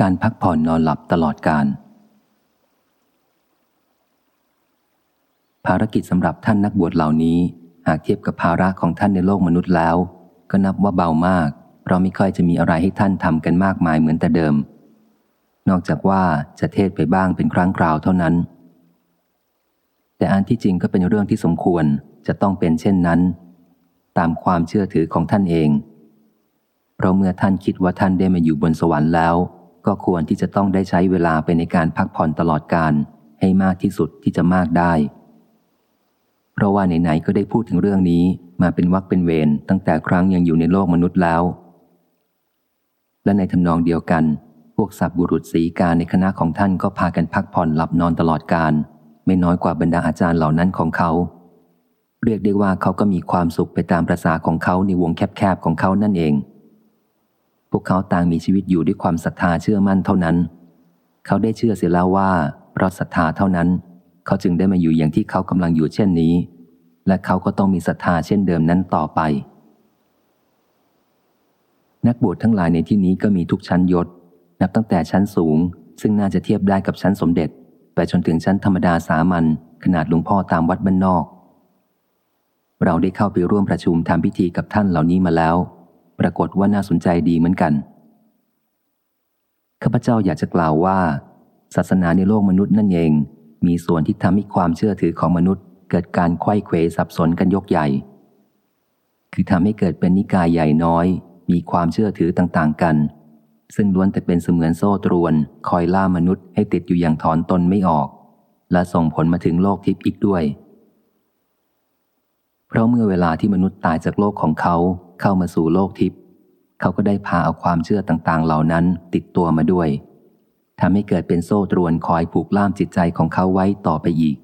การพักผ่อนนอนหลับตลอดการ ภารกิจสำหรับท่านนักบวชเหล่านี้ หากเทียบกับภาระของท่านในโลกมนุษย์แล้ว ก็นับว่าเบามาก เพราะไม่ค่อยจะมีอะไรให้ท่านทำกันมากมายเหมือนแต่เดิม นอกจากว่าจะเทศไปบ้างเป็นครั้งคราวเท่านั้น แต่อันที่จริงก็เป็นเรื่องที่สมควรจะต้องเป็นเช่นนั้น ตามความเชื่อถือของท่านเองเพราะเมื่อท่านคิดว่าท่านได้มาอยู่บนสวรรค์แล้ว ก็ควรที่จะต้องได้ใช้เวลาไปในการพักผ่อนตลอดการให้มากที่สุดที่จะมากได้ เพราะว่าไหนๆก็ได้พูดถึงเรื่องนี้มาเป็นวักเป็นเวรตั้งแต่ครั้งยังอยู่ในโลกมนุษย์แล้ว และในทำนองเดียวกัน พวกสับบุรุษสีกาในคณะของท่านก็พากันพักผ่อนหลับนอนตลอดการ ไม่น้อยกว่าบรรดาอาจารย์เหล่านั้นของเขา เรียกได้ว่าเขาก็มีความสุขไปตามประษาของเขาในวงแคบๆของเขานั่นเอง พวกเขาต่างมีชีวิตอยู่ด้วยความศรัทธาเชื่อมั่นเท่านั้น เขาได้เชื่อเสียแล้วว่า เพราะศรัทธาเท่านั้น เขาจึงได้มาอยู่อย่างที่เขากำลังอยู่เช่นนี้ และเขาก็ต้องมีศรัทธาเช่นเดิมนั้นต่อไป นักบวชทั้งหลายในที่นี้ก็มีทุกชั้นยศ นับตั้งแต่ชั้นสูง ซึ่งน่าจะเทียบได้กับชั้นสมเด็จ ไปจนถึงชั้นธรรมดาสามัญขนาดหลวงพ่อตามวัดบ้านนอก เราได้เข้าไปร่วมประชุมทำพิธีกับท่านเหล่านี้มาแล้ว ปรากฏว่าน่าสนใจดีเหมือนกัน ข้าพเจ้าอยากจะกล่าวว่า ศาสนาในโลกมนุษย์นั่นเอง มีส่วนที่ทำให้ความเชื่อถือของมนุษย์ เกิดการไข้เควสับสนกันยกใหญ่ คือทำให้เกิดเป็นนิกายใหญ่น้อย มีความเชื่อถือต่างๆกัน ซึ่งล้วนแต่เป็นเสมือนโซ่ตรวน คอยล่ามนุษย์ให้ติดอยู่อย่างถอนตนไม่ออก และส่งผลมาถึงโลกทิพย์อีกด้วย เพราะเมื่อเวลาที่มนุษย์ตายจากโลกของเขาเข้ามาสู่โลกทิพย์เขาก็ได้พาเอาความเชื่อต่างๆ เหล่านั้นติดตัวมาด้วยทำให้เกิดเป็นโซ่ตรวนคอยผูกล่ามจิตใจของเขาไว้ต่อไปอีก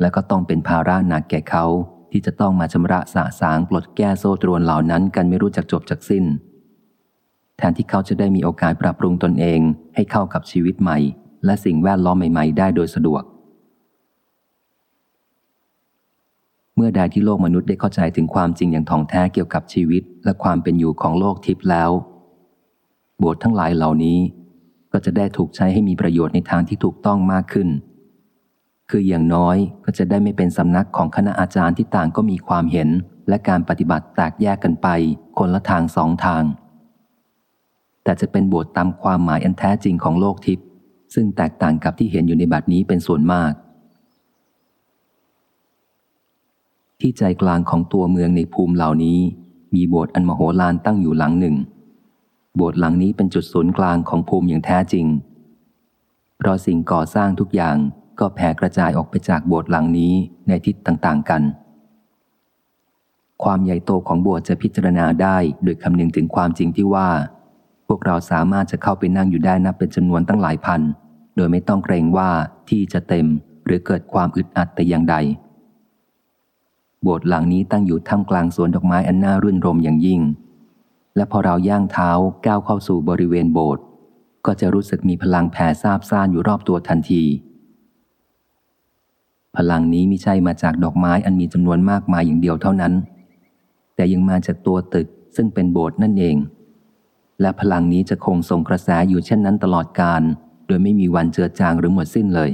และก็ต้องเป็นภาระหนักแก่เขาที่จะต้องมาชำระสะสางปลดแก้โซ่ตรวนเหล่านั้นกันไม่รู้จักจบจากสิ้น แทนที่เขาจะได้มีโอกาสปรับปรุงตนเองให้เข้ากับชีวิตใหม่ และสิ่งแวดล้อมใหม่ ๆ ได้โดยสะดวก มื่อใดที่โลกมนุษย์ได้เข้าใจถึงความจริงอย่างท่องแท้เกี่ยวกับชีวิต และความเป็นอยู่ของโลกทิพย์แล้ว บททั้งหลายเหล่านี้ ก็จะได้ถูกใช้ให้มีประโยชน์ในทางที่ถูกต้องมากขึ้น คืออย่างน้อยก็จะได้ไม่เป็นสำนักของคณะอาจารย์ที่ต่างก็มีความเห็น และการปฏิบัติแตกแยกกันไป คนละทางสองทาง แต่จะเป็นบทตามความหมายอันแท้จริงของโลกทิพย์ซึ่งแตกต่างกับที่เห็นอยู่ในบัดนี้เป็นส่วนมาก ที่ใจกลางของตัวเมืองในภูมิเหล่านี้ มีโบสถ์อันมโหฬารตั้งอยู่หลังหนึ่ง โบสถ์หลังนี้เป็นจุดศูนย์กลางของภูมิอย่างแท้จริงเพราะสิ่งก่อสร้างทุกอย่างก็แผ่กระจายออกไปจากโบสถ์หลังนี้ในทิศต่างๆกัน ความใหญ่โตของโบสถ์จะพิจารณาได้โดยคำนึงถึงความจริงที่ว่า พวกเราสามารถจะเข้าไปนั่งอยู่ได้นับเป็นจำนวนตั้งหลายพัน โดยไม่ต้องเกรงว่าที่จะเต็มหรือเกิดความอึดอัดแต่อย่างใด โบสถ์หลังนี้ตั้งอยู่ท่ามกลางสวนดอกไม้อันน่ารื่นรมอย่างยิ่ง และพอเราย่างเท้าก้าวเข้าสู่บริเวณโบสถ์ก็จะรู้สึกมีพลังแผ่ซาบซ่านอยู่รอบตัวทันที พลังนี้ไม่ใช่มาจากดอกไม้อันมีจำนวนมากมายอย่างเดียวเท่านั้น แต่ยังมาจากตัวตึกซึ่งเป็นโบสถ์นั่นเอง และพลังนี้จะคงส่งกระแสอยู่เช่นนั้นตลอดกาลโดยไม่มีวันเจือจางหรือหมดสิ้นเลย